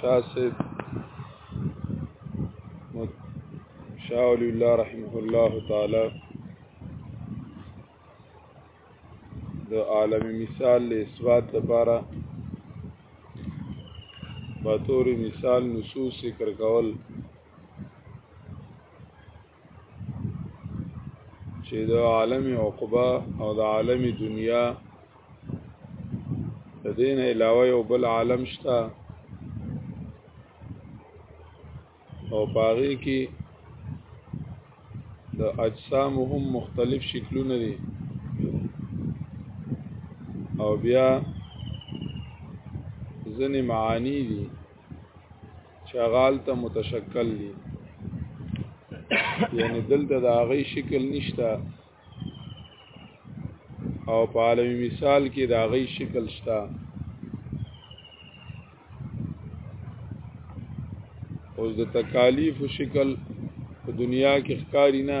شاه سید شاه ولی الله رحمه الله تعالی د عالم مثال له اثبات لپاره بطور مثال نصوص ذکر کول چې د عالم عقبا او د عالم دنیا د دین علاوه یو بل عالم شته او پاره کې د اجسام هم مختلف شکلونه دي او بیا ځنې معانی دي چغال ته متشکل دي یعنی دلته د هغه شکل نشته او په عالمي مثال کې د هغه شکل شته اوس د تکالیف شکل په دنیا کې ښکاری نه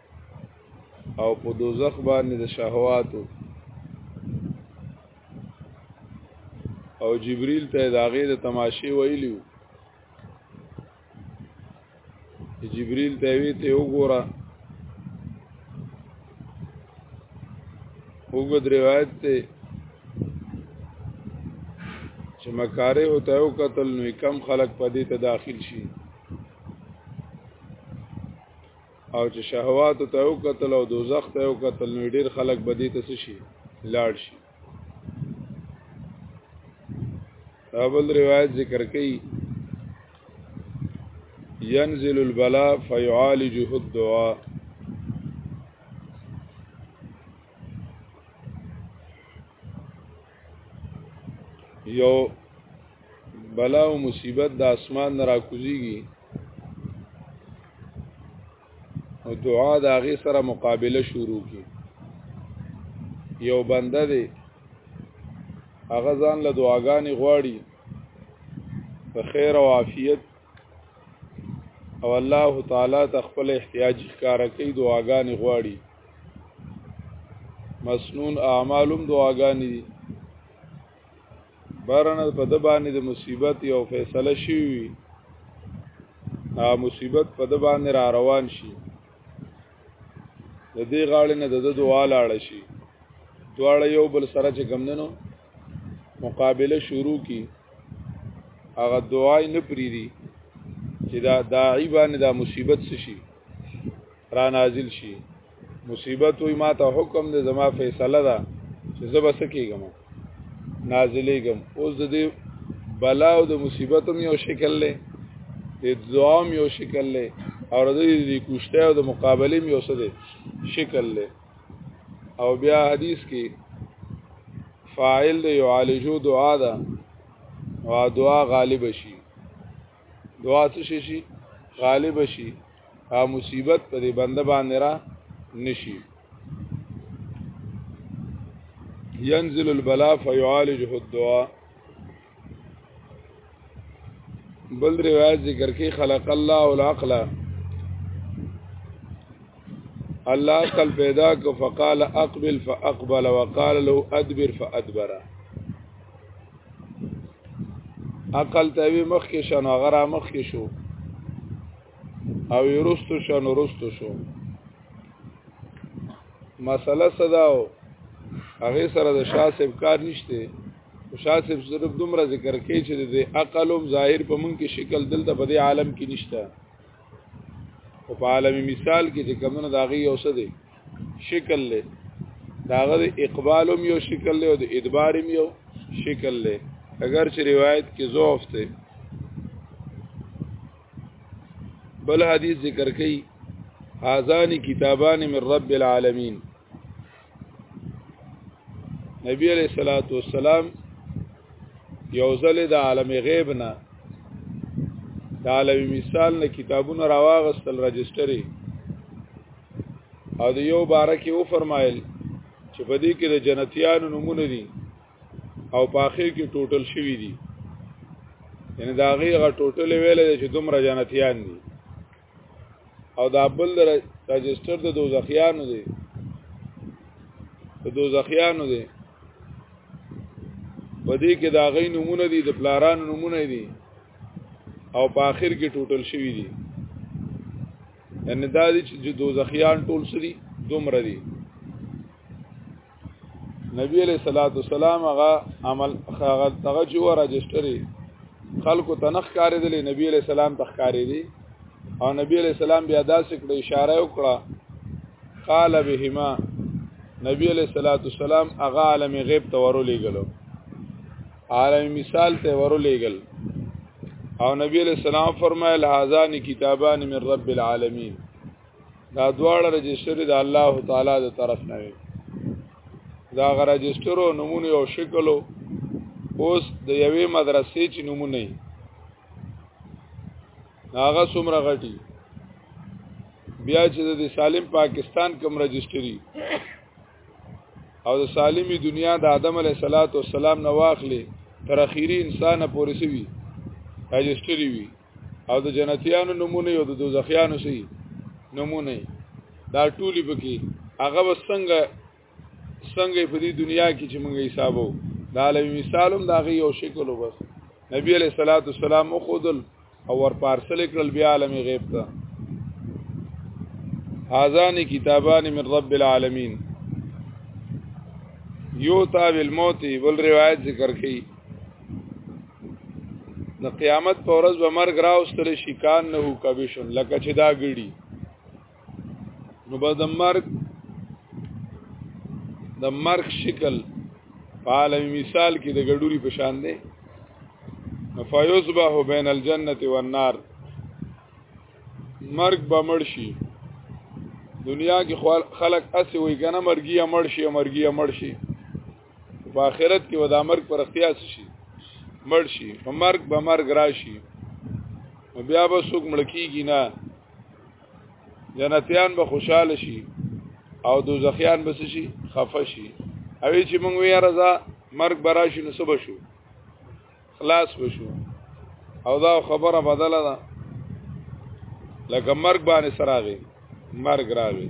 او په دوزخ باندې د شهواتو او جبريل ته د هغې د تماشې ویلیو جبريل ته وی ته وګوره وګد روایت ته چې مکاره او ته قتل نو کم خلق پدې ته داخل شي او چې شهوات ته یو قتل او دوزخ ته یو قتل نو ډیر خلک بدی ته شي لاړ شي اول روایت ذکر کړي ينزل البلاء فيعالجه الدعاء یو بلا او مصیبت د اسمان نه راکوزیږي او دعا د هغې سره مقابله شروع کی یو بنده دی هغه ځان له دعاګانې غواړي په خیر او عافیت او الله تعالی ته خپل احتیاج ښکار کوي دعاګانې غواړي مسنون اعمالم دعاګانې دي برنه په د باندې د مصیبت یو فیصله شي وي ها مصیبت په د باندې را روان شي د دې غاړې نه د دعا لاړ شي دواړه یو بل سره چې کمندنو مقابله شروع کی هغه دعای نه پریری چې دا داعی باندې دا مصیبت شي را نازل شي مصیبت وي ما ته حکم دې زما فیصله ده چې زه بس کېږم نازلېږم اوس د دې بلا او د مصیبت هم یو شکل لې د دعام یو شکل لې او د دې کوشته او د مقابلې یو څه شکل لې او بیا حدیث کې فاعل د یعالجو دعا ده او دعا غالب شي دعا څه شي شي غالب شي ها مصیبت په دې بنده باندې را نشي ينزل البلاء فيعالجه الدعاء بل روایت ذکر کې خلق الله العقل الله عقل پیدا کو فقال اقبل فاقبل وقال له ادبر فادبر عقل ته وی مخ کې شنو غرا مخ کې شو او یرستو شنو رستو شو مسله صداو هغه سره د شاسب کار نشته شاه صاحب صرف دومره ذکر کوي چې د عقل او ظاهر په مونږ کې شکل دلته په دې عالم کې نشته او په عالم مثال کې چې کمونه داغي یو څه دی شکل له داغه د اقبال هم یو شکل له او د ادبار هم یو شکل له اگر چې روایت کې ضعف ته بل حدیث ذکر کوي هاذان کتابان من رب العالمین نبی علیہ الصلوۃ والسلام یو ځل د عالم غیب نه د عالم مثال نه کتابونه راواغستل رجستری او د یو بارکه او فرمایل چې په دې کې د جنتیانو نمونه دي او په اخر کې ټوټل شوی دي یعنی دا غي غ ټوټل ویل چې دومره جنتیان دي او دا بل رجستر د دوزخیانو دی د دوزخیانو دی په دې کې دا غي نمونه دي د پلارانو نمونه دي او په آخر کې ټوټل شوی دي ان دا دي چې دوزخیان ټول سری دومره دي نبی علیہ الصلوۃ والسلام هغه عمل هغه دغه جو راجستري خلکو تنخ کاری دي نبی علیہ السلام تخکاری دي او نبی علیہ السلام بیا داسې کړ اشاره وکړه قال بهما نبی علیہ الصلوۃ والسلام هغه عالم غیب ته ورولې غلو عالم مثال ته ورولې غلو او نبی علیہ السلام فرمایل هاذان کتابان من رب العالمین دا دواړه رجستر د الله تعالی د طرف نه وي دا غ رجستر او نمونه او شکل اوس د یوې مدرسې چې نمونه یې هغه څومره غټي بیا چې د سالم پاکستان کوم رجستری او د سالمی دنیا د آدم علیه صلوات و سلام نه واخلې تر اخیری انسان پورې سوي رجستری وي او د جنتیانو نمونه او د دوزخیانو شي نمونه دا ټولي پکې هغه وسنګه څنګه په دې دنیا کې چې موږ حسابو دا لوي مثالم دا غي یو شکل وبس نبی علیہ الصلوۃ والسلام خودل او ور پارسل کړل بیا عالم غیب ته هاذان کتابان من رب العالمین یو تاب الموت ول روایت ذکر کړي د قیامت پر ورځ به مرګ راوستل شي کان نه کبشن لکه چې دا ګړي نو به د مرګ د مرګ شکل په عالم مثال کې د ګډوري په شان دی فیصبح بین الجنه والنار مرګ به مړ شي دنیا کې خلک اسې وي کنه مرګي مړ شي مرګي مړ شي په آخرت کې ودا مرګ پر اختیار شي مړ شي په مرګ به مرګ راشي بیا به څوک مړ کیږي نه جنتیان به خوشاله شي او دوزخیان به شي خفه شي او چې موږ وی رضا مرګ براشي نو صبح شو خلاص وشو او دا خبره بدله ده لکه مرګ باندې سراغي مرګ راغی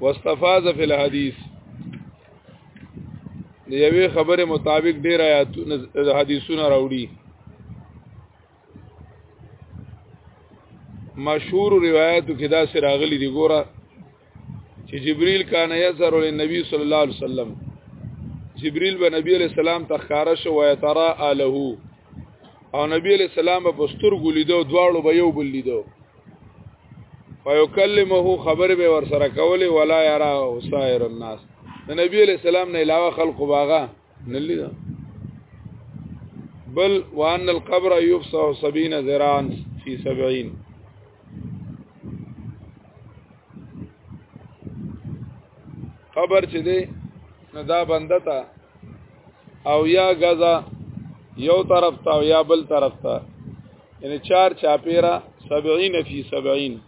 واستفاز فی الحدیث د یوې خبره مطابق ډیر آیاتونه حدیثونه راوړي مشهور روایتو کې دا سره راغلي دی ګوره چې جبريل کان یظهر للنبي صلی الله علیه وسلم جبريل به نبی علیہ السلام تخاره شو و ترى اله او نبی علیہ السلام په سترګو لیدو دواړو به یو بل لیدو فیکلمه خبر به ور سره کولې ولا یرا سائر الناس د نبی علیہ السلام نه علاوه خلق باغه نلی دا بل وان القبر یفسع 70 ذراعا فی 70 قبر چې دی نو دا بنده تا او یا غزا یو طرف تا او یا بل طرف تا یعنی چار چاپیرا 70 فی 70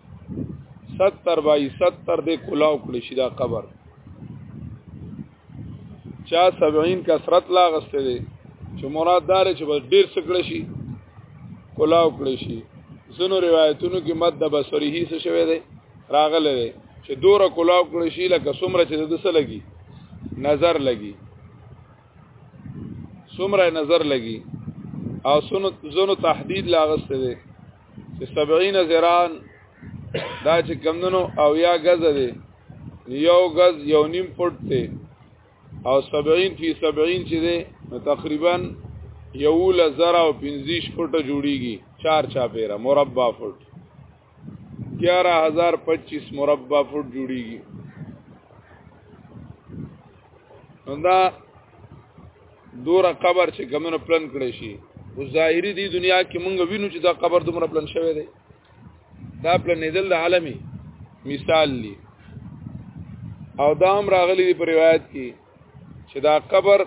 70 بای 70 د کلاو کړی شي دا قبر چا 70 کثرت لا غسته دي چې مراد دار چې بس ډیر سکړی شي کلاو کړی شي زنو روایتونو کې مد د بصری هي څه شوی دی راغله دی چې دوره کلاو کړی شي لکه څومره چې د څه لګي نظر لګي څومره نظر لګي او سنو زونو تحدید لاغسته دي چې 70 زران دا چې کمندنو او یا غز دي یو غز یو نیم پټ دي او 70 فی 70 چې دي تقریبا یو لزر او 50 فټه جوړیږي 4 چا پیرا مربع فټ 11025 مربع فوټ جوړیږي نو دا دوره قبر چې کمنو پلان کړی شي او ظاهري دی دنیا کې مونږ وینو چې دا قبر دومره پلان شوی دی دا پلان نیدل د عالمي مثال دی او دا هم راغلی دی په روایت کې چې دا قبر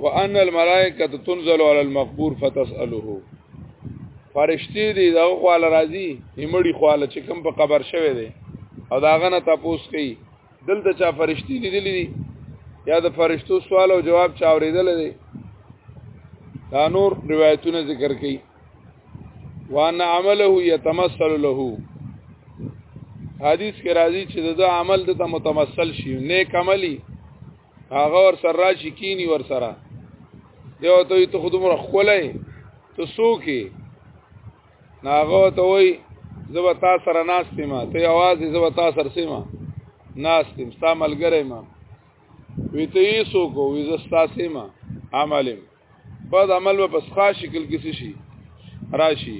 وان الملائکه تنزل علی المقبور فتساله فرشتي دي دا خواله راځي ایمړي خواله چې کوم په قبر شوی دی او دا غنه تاسو کوي دلته چا فرشتي دي دي یا د فرشتو سوال او جواب چا اوریدل دي دا نور روایتونه ذکر کړي وان عمله يتمثل له حدیث کې راځي چې دا عمل د متمثل شي نیک عملی هغه ور سره راشي کینی ور سره دی او ته ته خودمره خولای ته سوکي ناغه ته وای زبا تا سره ناستې ما ته आवाज زبا تا سره سیما ناستې ستا ملګری ما وی ته یې سوکو وی زستا سیما عملم بعد عمل به پس خاص شکل کې شي راشي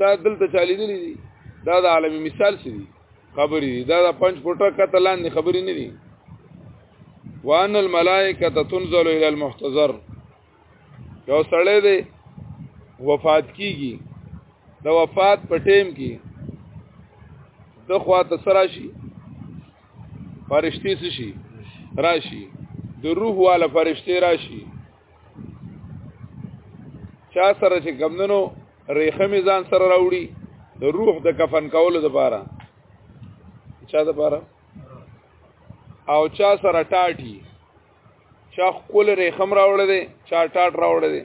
دا دلته چالي دي دا د عالمي مثال سي خبري دا د پنځ پټه کته لاندې خبري نه دي وان الملائکه تنزل الى المحتضر یو سړی دی وفات کیږي د وفات په ټیم کې د خوا تسرا شي فرشتي څه شي راشي د روح والا فرشتي راشي چا سره چې کمندنو ریخه میزان سره راوړي د روح د کفن کولو لپاره چا لپاره او چا سره ټاټي چا خپل ریخم راوړل دي چا ټاټ راوړل دي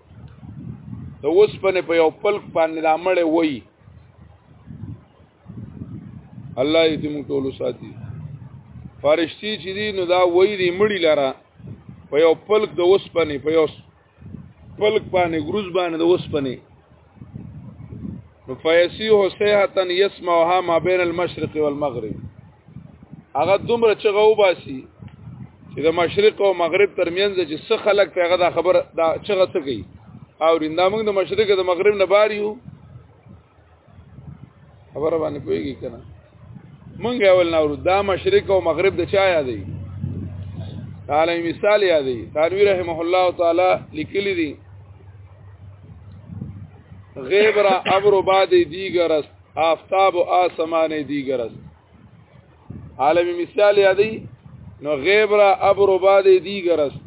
د اوسپنې په یو پلک باندې دا مړې وای الله یې موږ ټول ساتي فرشتي چې دي نو دا وای دي مړی لره په یو پلک د اوسپنې په یو پلک باندې ګروز باندې د اوسپنې نو فیسیح سیحتن یسمعها ما بین المشرق والمغرب هغه دومره چغه وباسي چې د مشرق او مغرب ترمنځ چې څه خلک په هغه دا خبر دا چغه څه کوي او ریندا موږ د مشرق او د مغرب نه بار یو خبره باندې پوهیږي کنه مونږ اول نورو دا مشرق او مغرب د چا یاد دی تعالی مثال یاد دی تعالی رحمه الله تعالی لیکلی دی غیب را ابر بعد دیگر است آفتاب و آسمان دیگر است عالم مثال یادی نو غیب را ابر و باد دیگر است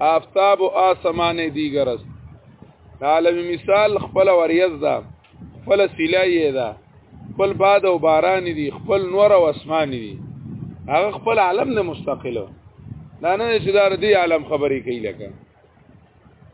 آفتاب و آسمان دیگر است عالم مثال خپل وریز ده خپل سلایه ده خپل باد او باران دي خپل نور او اسمان دي هغه خپل عالم نه مستقله دا نه چې دا ردی عالم خبرې کوي لکه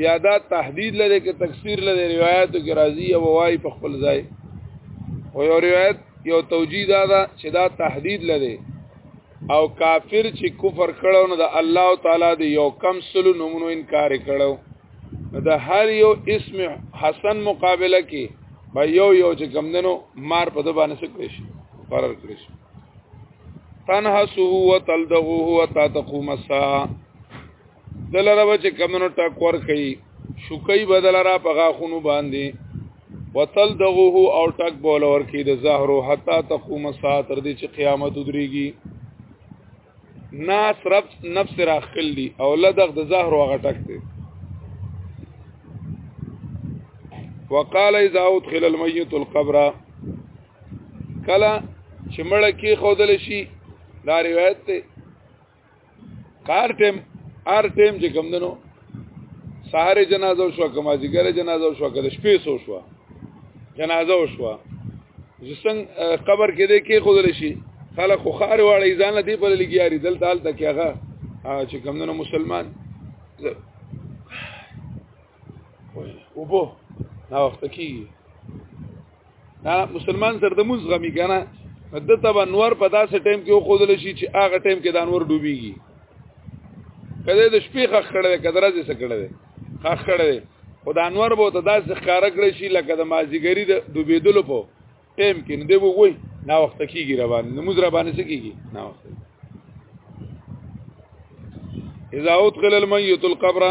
بیا دا تحدید لري کې تکثیر لري روایتو کې راځي او وای په خپل ځای او یو روایت یو توجیه دا ده چې دا تحدید لري او کافر چې کفر کړو نو د الله تعالی د یو کم سلو نمونو انکار کړو نو د هر یو اسم حسن مقابله کې به یو یو چې کم دنو مار په د باندې څه کړی شي قرار کړی شي تنحسه وتلدغه وتتقوم الساعه دلاره به چې کمنو ټاک ورکي شوکي بدل را په غاخونو باندې وتل دغه او ټاک بول ورکي د زهرو حتا تقوم ساعت تر دې چې قیامت ودرېږي ناس رب نفس راخل دي او لدغ د زهرو هغه ټک دی وقال اذا ادخل الميت القبر کلا چې مړ کې خودل شي دا روایت ته کار ټیم ار ټیم چې کوم دنو سهار جنازه شو کما ذکر جنازه شو کله شپې سو شو جنازه شو زسنګ قبر کې دې کې خودل شي خلک خو خار واړی ځان دې په لګیاري دلته حالت کې هغه چې کوم دنو مسلمان وبو دا وخت کی دا مسلمان سره د موز غمی کنه د تبا نور په داسې ټیم کې خو دل شي چې هغه ټیم کې دا نور ډوبېږي کله د شپې خخ کړه کده راځي سکړه ده خخ کړه ده خدای انور بو ته داسې ښکارا کړی شي لکه د مازیګری د ډوبېدلو په ټیم کې نه دی وګوي نا وخت کیږي روان نموز را باندې سکیږي نا وخت اذا ادخل الميت القبر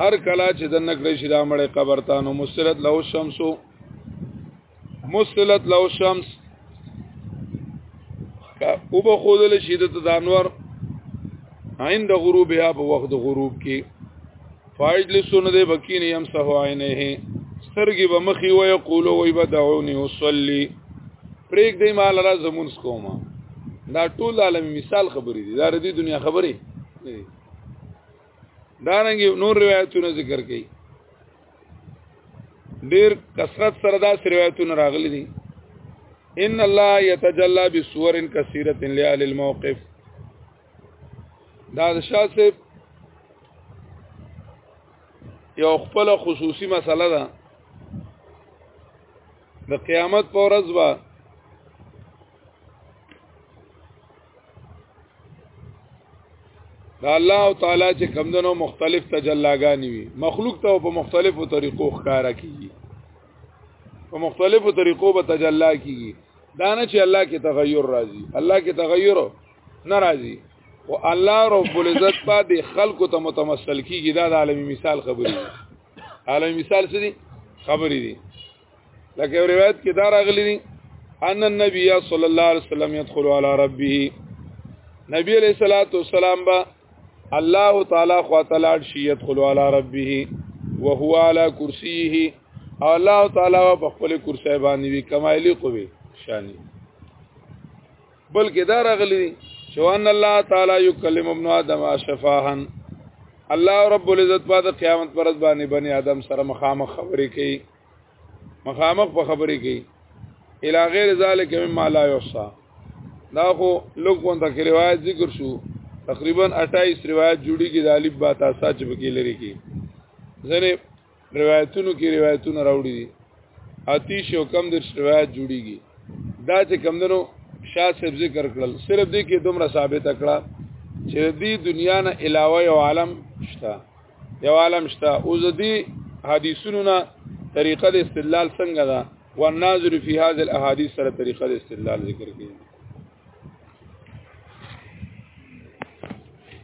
هر کلا چې د نکړې شي دا مړې قبر ته نو مسلط له شمس مسلط له شمس او به خودل شي د انوار عند غروبها په وخت غروب کې فاجلسون دې بکین يمسح عینه سترګې به مخي وي قولو وي بدعوني وصلي پرېګ دې مال را زمون کوما دا ټول عالم مثال خبرې دي دا د دنیا خبرې دا رنګ نور روایتونه ذکر کړي ډیر کثرت سره دا روایتونه راغلي دي ان الله يتجلى بصور كثيره لآل الموقف دا د شاه صاحب یو خپل خصوصي مسله ده د قیامت پر ورځ به دا الله تعالی چې کمندونو مختلف تجلاګانی وي مخلوق ته په مختلفو طریقو ښکارا کیږي په مختلفو طریقو به تجلا کیږي دا نه چې الله کې تغیر راځي الله کې تغیر ناراضي او الله رب العزت په دې خلکو ته متمثل کیږي دا د عالمي مثال خبرې دي عالمي مثال څه دي خبرې دي لکه روایت کې دا راغلي دي ان النبي صلی الله علیه وسلم يدخل على ربه نبی علیہ الصلوۃ والسلام با الله تعالی خو تعالی شي يدخل على ربه وهو على كرسيه او الله تعالی په خپل کرسی باندې وی کمایلی قوي شانی بلکې دا راغلی چې ان الله تعالی یکلم ابن آدم شفاها الله رب العزت بعد قیامت پر باندې بنی آدم سره مخامخ خبرې کوي مخامخ په خبرې کوي الی غیر ذلک مما لا یحصى دا خو لوګ پونته کې روایت ذکر شو تقریبا 28 روایت جوړیږي د الف با تا ساج بکی لري کې ځنه روایتونو کې روایتونه راوړي دي اتیش او کم درش روایت جوړیږي دا چې کم دنو شاه صاحب ذکر کړل صرف دې کې دومره ثابت کړه چې دې دنیا نه علاوه یو عالم شته یو عالم شته او زدي حدیثونو نه طریقه د استدلال څنګه ده والناظر فی هذه الاحاديث سره طریقه د استدلال ذکر کړي